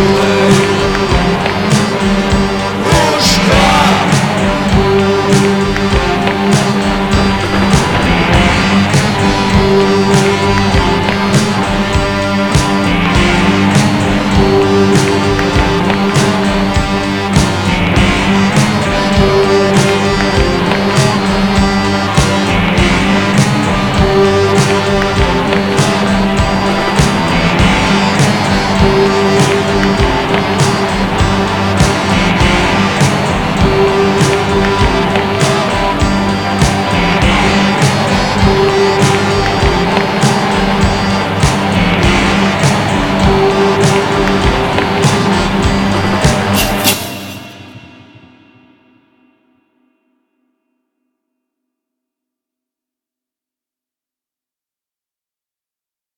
away.